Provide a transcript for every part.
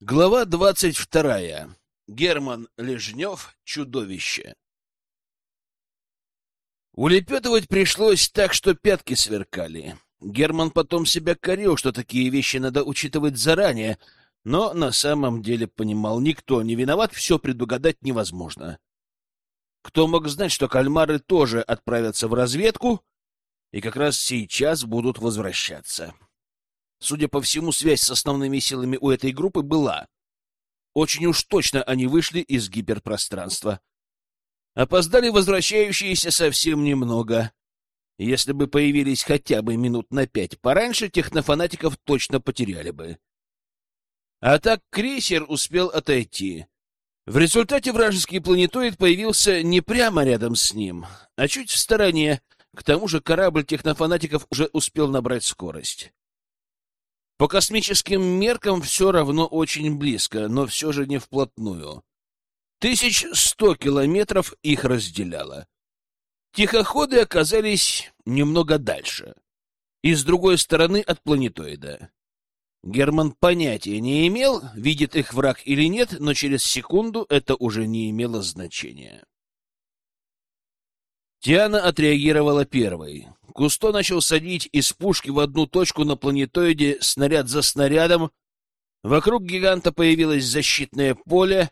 Глава двадцать вторая. Герман Лежнев. Чудовище. Улепетывать пришлось так, что пятки сверкали. Герман потом себя корил, что такие вещи надо учитывать заранее, но на самом деле понимал, никто не виноват, все предугадать невозможно. Кто мог знать, что кальмары тоже отправятся в разведку и как раз сейчас будут возвращаться? Судя по всему, связь с основными силами у этой группы была. Очень уж точно они вышли из гиперпространства. Опоздали возвращающиеся совсем немного. Если бы появились хотя бы минут на пять пораньше, технофанатиков точно потеряли бы. А так крейсер успел отойти. В результате вражеский планетоид появился не прямо рядом с ним, а чуть в стороне. К тому же корабль технофанатиков уже успел набрать скорость. По космическим меркам все равно очень близко, но все же не вплотную. Тысяч сто километров их разделяло. Тихоходы оказались немного дальше, и с другой стороны от планетоида. Герман понятия не имел, видит их враг или нет, но через секунду это уже не имело значения. Тиана отреагировала первой. Кусто начал садить из пушки в одну точку на планетоиде снаряд за снарядом. Вокруг гиганта появилось защитное поле.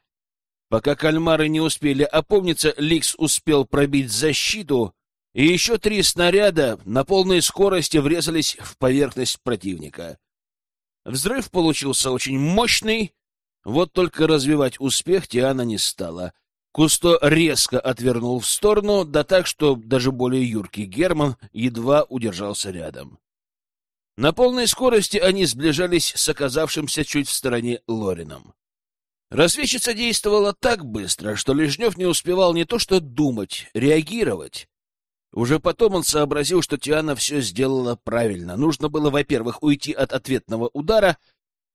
Пока кальмары не успели опомниться, Ликс успел пробить защиту, и еще три снаряда на полной скорости врезались в поверхность противника. Взрыв получился очень мощный, вот только развивать успех Тиана не стала — Кусто резко отвернул в сторону, да так, что даже более юркий Герман едва удержался рядом. На полной скорости они сближались с оказавшимся чуть в стороне Лорином. Разведчица действовала так быстро, что Лежнев не успевал не то что думать, реагировать. Уже потом он сообразил, что Тиана все сделала правильно. Нужно было, во-первых, уйти от ответного удара,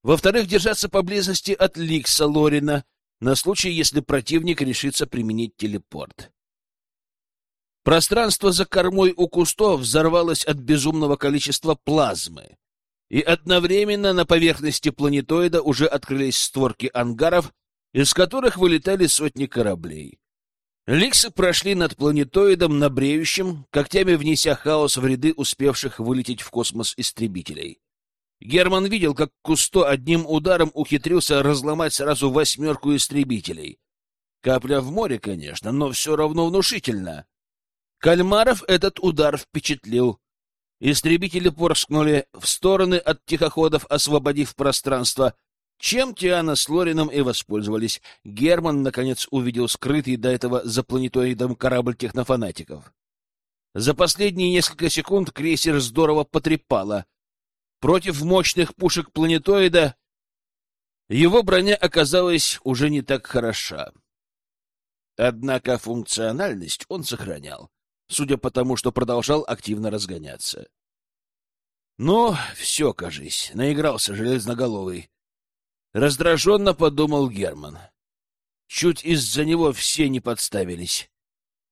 во-вторых, держаться поблизости от Ликса Лорина, на случай, если противник решится применить телепорт. Пространство за кормой у кустов взорвалось от безумного количества плазмы, и одновременно на поверхности планетоида уже открылись створки ангаров, из которых вылетали сотни кораблей. Ликсы прошли над планетоидом на бреющем, когтями внеся хаос в ряды успевших вылететь в космос истребителей. Герман видел, как Кусто одним ударом ухитрился разломать сразу восьмерку истребителей. Капля в море, конечно, но все равно внушительно. Кальмаров этот удар впечатлил. Истребители порскнули в стороны от тихоходов, освободив пространство, чем Тиана с Лорином и воспользовались. Герман, наконец, увидел скрытый до этого за планетоидом корабль технофанатиков. За последние несколько секунд крейсер здорово потрепало — Против мощных пушек планетоида его броня оказалась уже не так хороша. Однако функциональность он сохранял, судя по тому, что продолжал активно разгоняться. Но все, кажись, наигрался железноголовый. Раздраженно подумал Герман. Чуть из-за него все не подставились.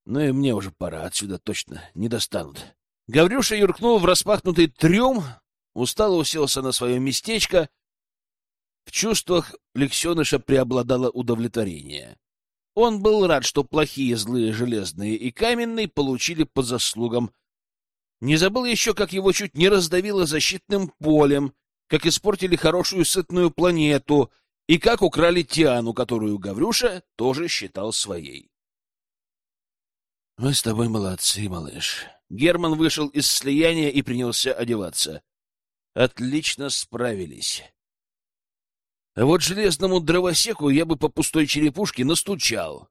Ну и мне уже пора, отсюда точно не достанут. Гаврюша юркнул в распахнутый трюм, устало уселся на свое местечко. В чувствах Лексеныша преобладало удовлетворение. Он был рад, что плохие, злые, железные и каменные получили по заслугам. Не забыл еще, как его чуть не раздавило защитным полем, как испортили хорошую сытную планету и как украли Тиану, которую Гаврюша тоже считал своей. — Мы с тобой молодцы, малыш. Герман вышел из слияния и принялся одеваться отлично справились. А вот железному дровосеку я бы по пустой черепушке настучал.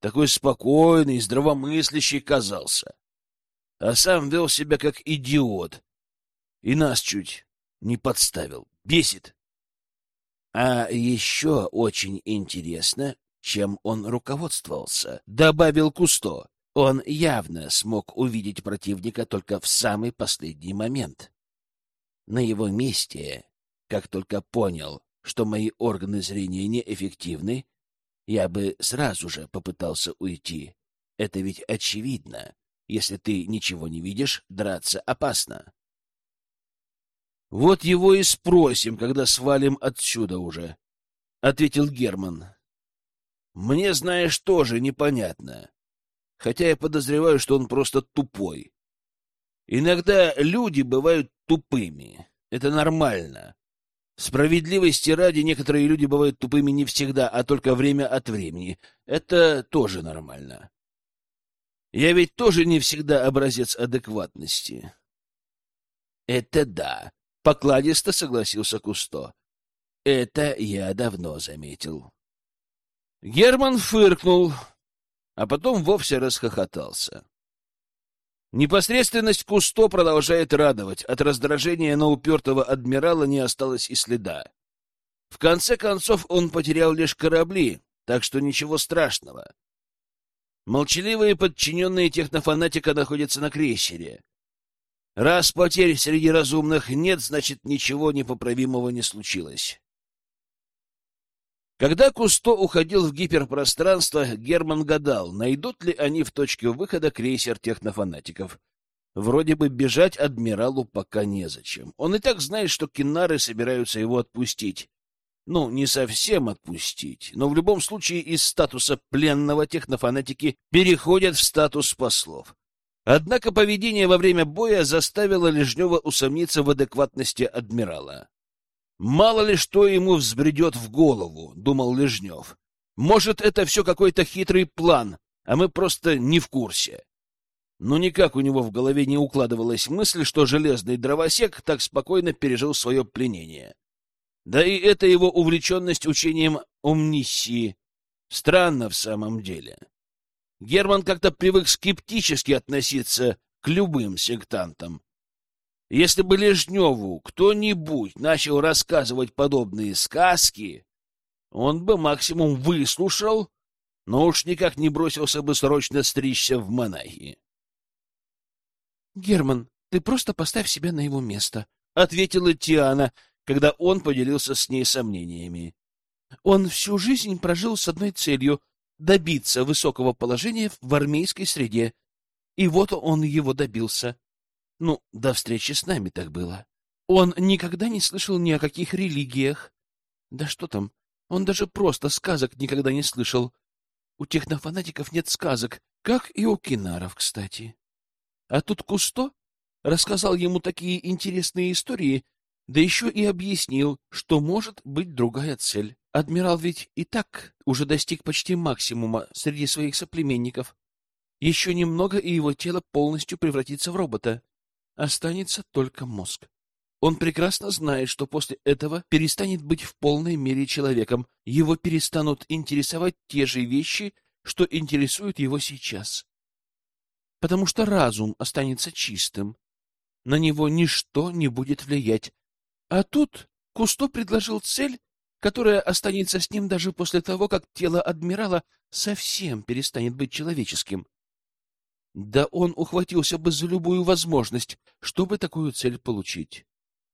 Такой спокойный, здравомыслящий казался. А сам вел себя как идиот. И нас чуть не подставил. Бесит. А еще очень интересно, чем он руководствовался, — добавил Кусто. Он явно смог увидеть противника только в самый последний момент. На его месте, как только понял, что мои органы зрения неэффективны, я бы сразу же попытался уйти. Это ведь очевидно. Если ты ничего не видишь, драться опасно. Вот его и спросим, когда свалим отсюда уже. ответил Герман. Мне, знаешь, тоже непонятно. Хотя я подозреваю, что он просто тупой. Иногда люди бывают тупыми. Это нормально. Справедливости ради, некоторые люди бывают тупыми не всегда, а только время от времени. Это тоже нормально. Я ведь тоже не всегда образец адекватности. Это да, покладисто согласился Кусто. Это я давно заметил. Герман фыркнул, а потом вовсе расхохотался. Непосредственность Кусто продолжает радовать. От раздражения на упертого адмирала не осталось и следа. В конце концов, он потерял лишь корабли, так что ничего страшного. Молчаливые подчиненные технофанатика находятся на крейсере. Раз потерь среди разумных нет, значит, ничего непоправимого не случилось. Когда Кусто уходил в гиперпространство, Герман гадал, найдут ли они в точке выхода крейсер технофанатиков. Вроде бы бежать адмиралу пока незачем. Он и так знает, что кинары собираются его отпустить. Ну, не совсем отпустить, но в любом случае из статуса пленного технофанатики переходят в статус послов. Однако поведение во время боя заставило Лежнева усомниться в адекватности адмирала. Мало ли что ему взбредет в голову, думал Лежнев. Может, это все какой-то хитрый план, а мы просто не в курсе. Но никак у него в голове не укладывалась мысль, что железный дровосек так спокойно пережил свое пленение. Да и эта его увлеченность учением омнисии странно в самом деле. Герман как-то привык скептически относиться к любым сектантам, если бы Лежневу кто-нибудь начал рассказывать подобные сказки, он бы максимум выслушал, но уж никак не бросился бы срочно стричься в монахи. — Герман, ты просто поставь себя на его место, — ответила Тиана, когда он поделился с ней сомнениями. Он всю жизнь прожил с одной целью — добиться высокого положения в армейской среде. И вот он его добился. Ну, до встречи с нами так было. Он никогда не слышал ни о каких религиях. Да что там, он даже просто сказок никогда не слышал. У технофанатиков нет сказок, как и у кинаров, кстати. А тут Кусто рассказал ему такие интересные истории, да еще и объяснил, что может быть другая цель. Адмирал ведь и так уже достиг почти максимума среди своих соплеменников. Еще немного, и его тело полностью превратится в робота останется только мозг. Он прекрасно знает, что после этого перестанет быть в полной мере человеком, его перестанут интересовать те же вещи, что интересуют его сейчас. Потому что разум останется чистым, на него ничто не будет влиять. А тут Кусто предложил цель, которая останется с ним даже после того, как тело адмирала совсем перестанет быть человеческим. Да он ухватился бы за любую возможность, чтобы такую цель получить.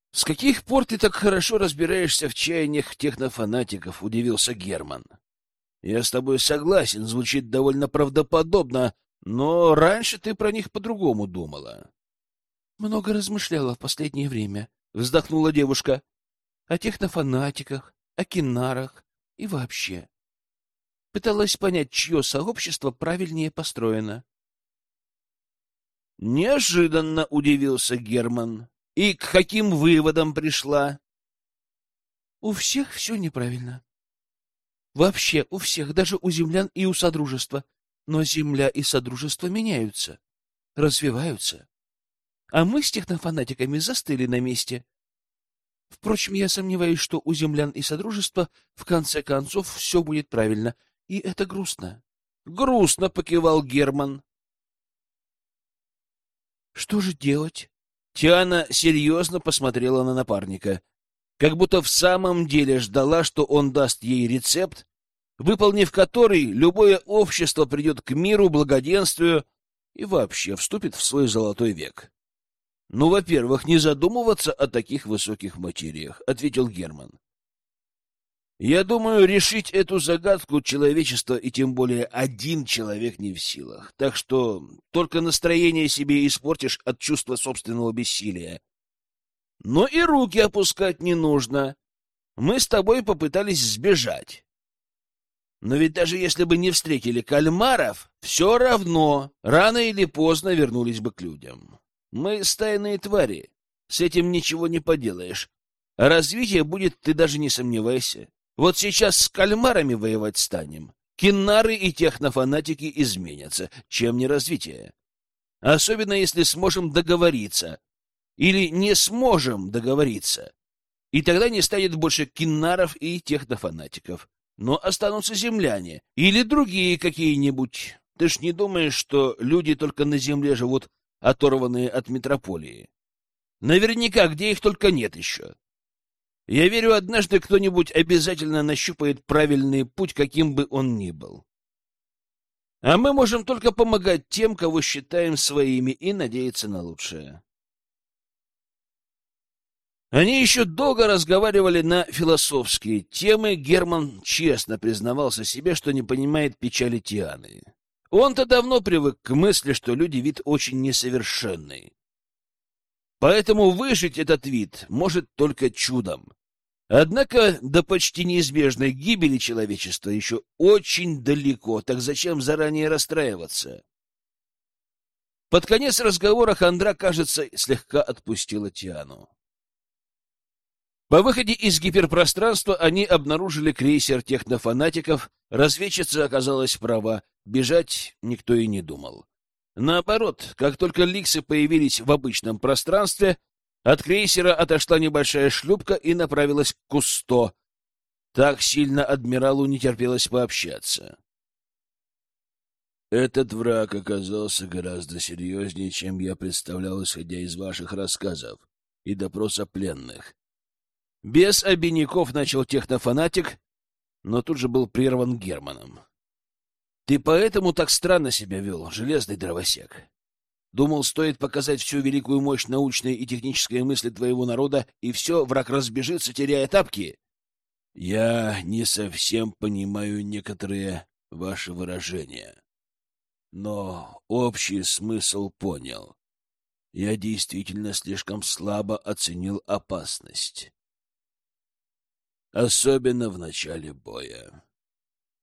— С каких пор ты так хорошо разбираешься в чаяниях технофанатиков? — удивился Герман. — Я с тобой согласен, звучит довольно правдоподобно, но раньше ты про них по-другому думала. — Много размышляла в последнее время, — вздохнула девушка. — О технофанатиках, о кинарах и вообще. Пыталась понять, чье сообщество правильнее построено. Неожиданно удивился Герман. И к каким выводам пришла? У всех все неправильно. Вообще у всех, даже у землян и у Содружества. Но Земля и Содружество меняются, развиваются. А мы с технофанатиками застыли на месте. Впрочем, я сомневаюсь, что у землян и Содружества в конце концов все будет правильно, и это грустно. Грустно покивал Герман. Что же делать? Тиана серьезно посмотрела на напарника, как будто в самом деле ждала, что он даст ей рецепт, выполнив который, любое общество придет к миру, благоденствию и вообще вступит в свой золотой век. — Ну, во-первых, не задумываться о таких высоких материях, — ответил Герман. Я думаю, решить эту загадку человечество и тем более один человек не в силах. Так что только настроение себе испортишь от чувства собственного бессилия. Но и руки опускать не нужно. мы с тобой попытались сбежать. Но ведь даже если бы не встретили кальмаров, все равно рано или поздно вернулись бы к людям. Мы стайные твари, с этим ничего не поделаешь. Развитие будет, ты даже не сомневайся. Вот сейчас с кальмарами воевать станем. Киннары и технофанатики изменятся. Чем не развитие? Особенно если сможем договориться. Или не сможем договориться. И тогда не станет больше киннаров и технофанатиков но останутся земляне или другие какие-нибудь. Ты ж не думаешь, что люди только на земле живут, оторванные от метрополии? Наверняка, где их только нет еще. Я верю, однажды кто-нибудь обязательно нащупает правильный путь, каким бы он ни был. А мы можем только помогать тем, кого считаем своими, и надеяться на лучшее. Они еще долго разговаривали на философские темы. Герман честно признавался себе, что не понимает печали Тианы. Он-то давно привык к мысли, что люди вид очень несовершенный. Поэтому выжить этот вид может только чудом. Однако до почти неизбежной гибели человечества еще очень далеко, так зачем заранее расстраиваться? Под конец разговора Хандра, кажется, слегка отпустила Тиану. По выходе из гиперпространства они обнаружили крейсер технофанатиков. Разведчица оказалась права, бежать никто и не думал. Наоборот, как только ликсы появились в обычном пространстве, от крейсера отошла небольшая шлюпка и направилась к Кусто. Так сильно адмиралу не терпелось пообщаться. Этот враг оказался гораздо серьезнее, чем я представлял, исходя из ваших рассказов и допроса пленных. Без обиняков начал технофанатик, но тут же был прерван Германом. Ты поэтому так странно себя вел, железный дровосек. Думал, стоит показать всю великую мощь научной и технической мысли твоего народа, и все, враг разбежится, теряя тапки? Я не совсем понимаю некоторые ваши выражения, но общий смысл понял. Я действительно слишком слабо оценил опасность особенно в начале боя.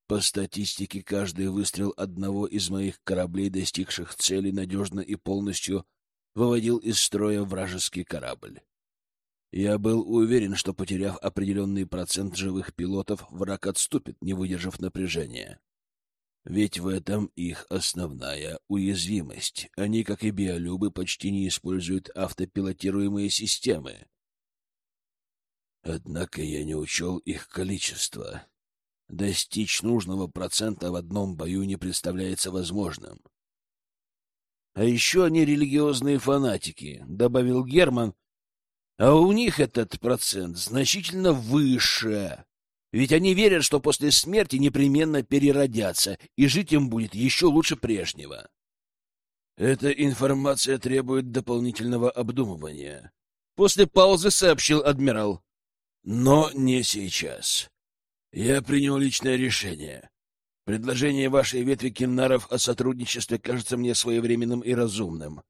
По статистике, каждый выстрел одного из моих кораблей, достигших цели, надежно и полностью выводил из строя вражеский корабль. Я был уверен, что, потеряв определенный процент живых пилотов, враг отступит, не выдержав напряжения. Ведь в этом их основная уязвимость. Они, как и биолюбы, почти не используют автопилотируемые системы. Однако я не учел их количество. Достичь нужного процента в одном бою не представляется возможным. А еще они религиозные фанатики, — добавил Герман, — а у них этот процент значительно выше. Ведь они верят, что после смерти непременно переродятся, и жить им будет еще лучше прежнего. Эта информация требует дополнительного обдумывания. После паузы сообщил адмирал. Но не сейчас. Я принял личное решение. Предложение вашей ветви киннаров о сотрудничестве кажется мне своевременным и разумным.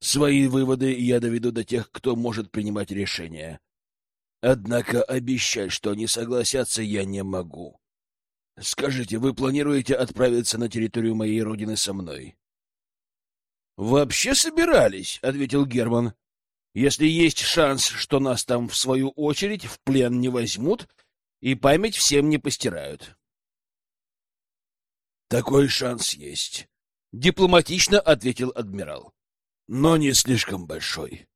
Свои выводы я доведу до тех, кто может принимать решения. Однако обещать, что они согласятся, я не могу. Скажите, вы планируете отправиться на территорию моей родины со мной? — Вообще собирались, — ответил Герман если есть шанс, что нас там, в свою очередь, в плен не возьмут и память всем не постирают. Такой шанс есть, — дипломатично ответил адмирал. Но не слишком большой.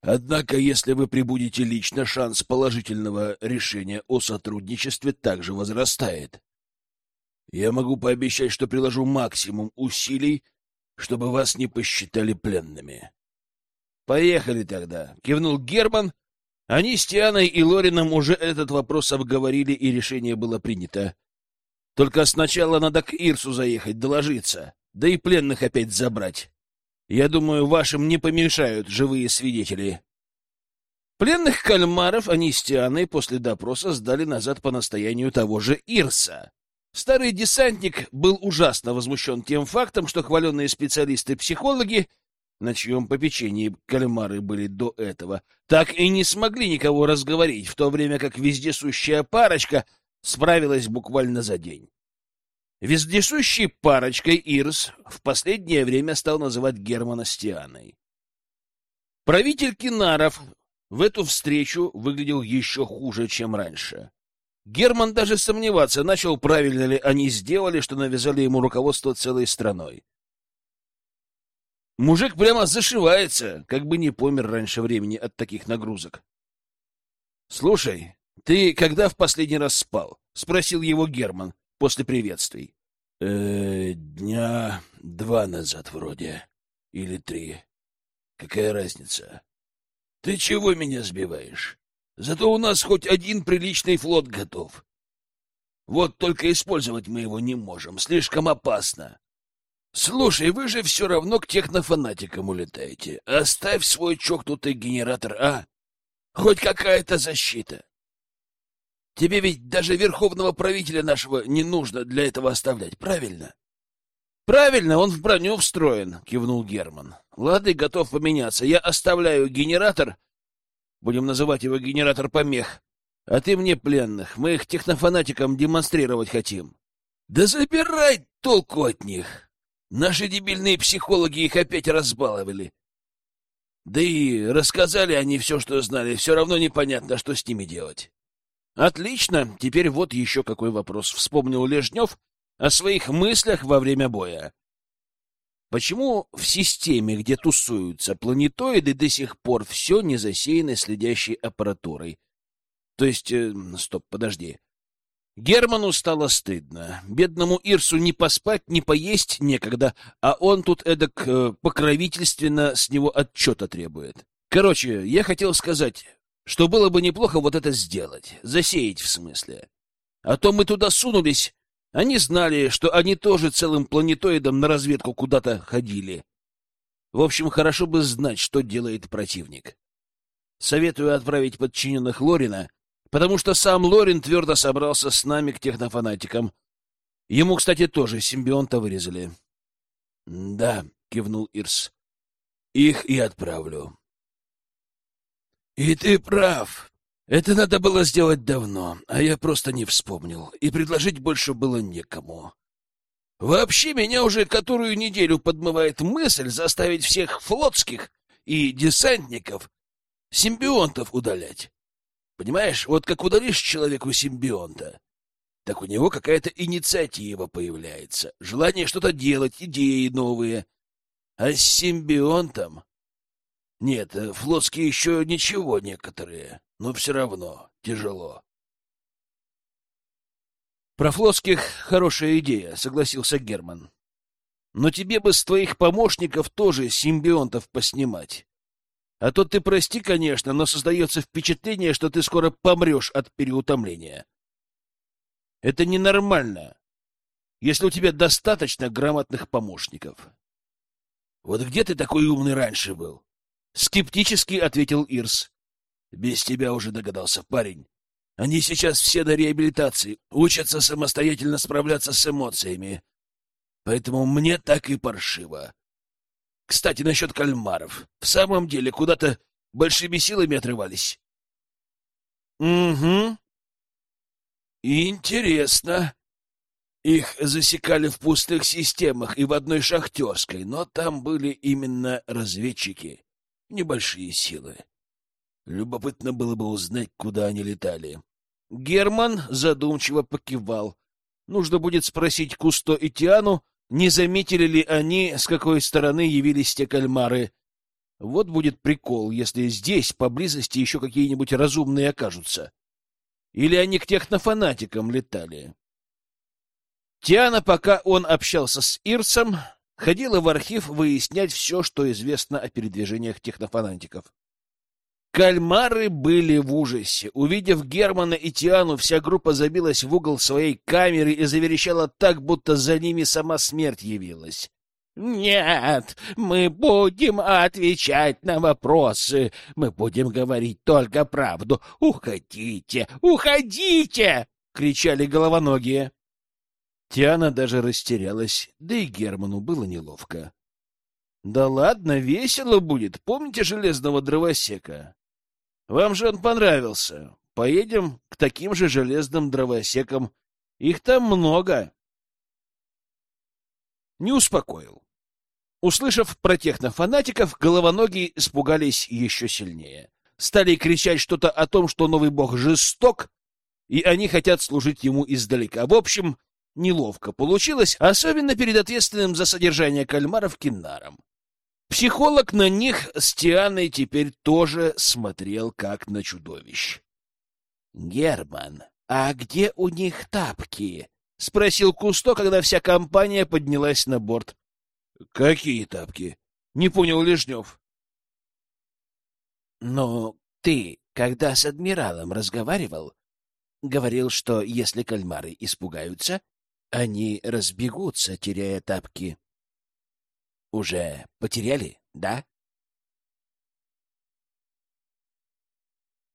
Однако, если вы прибудете лично, шанс положительного решения о сотрудничестве также возрастает. Я могу пообещать, что приложу максимум усилий, чтобы вас не посчитали пленными. Поехали тогда, кивнул Герман. Они с Тианой и Лорином уже этот вопрос обговорили, и решение было принято. Только сначала надо к Ирсу заехать, доложиться, да и пленных опять забрать. Я думаю, вашим не помешают живые свидетели. Пленных кальмаров они с Тианой после допроса сдали назад по настоянию того же Ирса. Старый десантник был ужасно возмущен тем фактом, что хваленные специалисты-психологи на чьем попечении кальмары были до этого, так и не смогли никого разговорить, в то время как вездесущая парочка справилась буквально за день. Вездесущей парочкой Ирс в последнее время стал называть Германа с Тианой. Правитель Кинаров в эту встречу выглядел еще хуже, чем раньше. Герман даже сомневаться начал, правильно ли они сделали, что навязали ему руководство целой страной. Мужик прямо зашивается, как бы не помер раньше времени от таких нагрузок. — Слушай, ты когда в последний раз спал? — спросил его Герман после приветствий. Э, дня два назад вроде. Или три. Какая разница? Ты чего меня сбиваешь? Зато у нас хоть один приличный флот готов. Вот только использовать мы его не можем, слишком опасно. Слушай, вы же все равно к технофанатикам улетаете. Оставь свой чокнутый генератор, а? Хоть какая-то защита. Тебе ведь даже верховного правителя нашего не нужно для этого оставлять, правильно? Правильно, он в броню встроен, кивнул Герман. Лады готов поменяться. Я оставляю генератор Будем называть его генератор помех. А ты мне пленных. Мы их технофанатикам демонстрировать хотим. Да забирай толку от них. Наши дебильные психологи их опять разбаловали. Да и рассказали они все, что знали. Все равно непонятно, что с ними делать. Отлично. Теперь вот еще какой вопрос. Вспомнил Лежнев о своих мыслях во время боя. Почему в системе, где тусуются планетоиды, до сих пор все не засеяно следящей аппаратурой? То есть... Э, стоп, подожди. Герману стало стыдно. Бедному Ирсу не поспать, не поесть некогда, а он тут эдак э, покровительственно с него отчета требует. Короче, я хотел сказать, что было бы неплохо вот это сделать. Засеять, в смысле. А то мы туда сунулись, они знали, что они тоже целым планетоидом на разведку куда-то ходили. В общем, хорошо бы знать, что делает противник. Советую отправить подчиненных Лорина, потому что сам Лорин твердо собрался с нами к технофанатикам. Ему, кстати, тоже симбионта вырезали. — Да, — кивнул Ирс, — их и отправлю. — И ты прав. Это надо было сделать давно, а я просто не вспомнил, и предложить больше было некому. Вообще меня уже которую неделю подмывает мысль заставить всех флотских и десантников симбионтов удалять. Понимаешь, вот как удалишь человеку симбионта, так у него какая-то инициатива появляется, желание что-то делать, идеи новые. А с симбионтом... Нет, флотские еще ничего некоторые но все равно тяжело. Про флотских хорошая идея, согласился Герман. Но тебе бы с твоих помощников тоже симбионтов поснимать. А то ты прости, конечно, но создается впечатление, что ты скоро помрешь от переутомления. Это ненормально, если у тебя достаточно грамотных помощников. Вот где ты такой умный раньше был? Скептически ответил Ирс. Без тебя уже догадался, парень. Они сейчас все на реабилитации, учатся самостоятельно справляться с эмоциями. Поэтому мне так и паршиво. Кстати, насчет кальмаров. В самом деле, куда-то большими силами отрывались. Угу. Интересно. Их засекали в пустых системах и в одной шахтерской, но там были именно разведчики. Небольшие силы. Любопытно было бы узнать, куда они летали. Герман задумчиво покивал. Нужно будет спросить Кусто и Тиану, не заметили ли они, с какой стороны явились те кальмары. Вот будет прикол, если здесь, поблизости, еще какие-нибудь разумные окажутся. Или они к технофанатикам летали. Тиана, пока он общался с Ирсом, ходила в архив выяснять все, что известно о передвижениях технофанатиков. Кальмары были в ужасе. Увидев Германа и Тиану, вся группа забилась в угол своей камеры и заверещала так, будто за ними сама смерть явилась. «Нет, мы будем отвечать на вопросы. Мы будем говорить только правду. Уходите, уходите!» — кричали головоногие. Тиана даже растерялась, да и Герману было неловко. Да ладно, весело будет. Помните железного дровосека? Вам же он понравился. Поедем к таким же железным дровосекам. Их там много. Не успокоил. Услышав про технофанатиков, головоногие испугались еще сильнее. Стали кричать что-то о том, что новый бог жесток, и они хотят служить ему издалека. В общем, неловко получилось, особенно перед ответственным за содержание кальмаров Киннаром. Психолог на них с Тианой теперь тоже смотрел как на чудовищ. — Герман, а где у них тапки? — спросил Кусто, когда вся компания поднялась на борт. — Какие тапки? — не понял Лежнев. — Но ты, когда с адмиралом разговаривал, говорил, что если кальмары испугаются, они разбегутся, теряя тапки. Уже потеряли, да?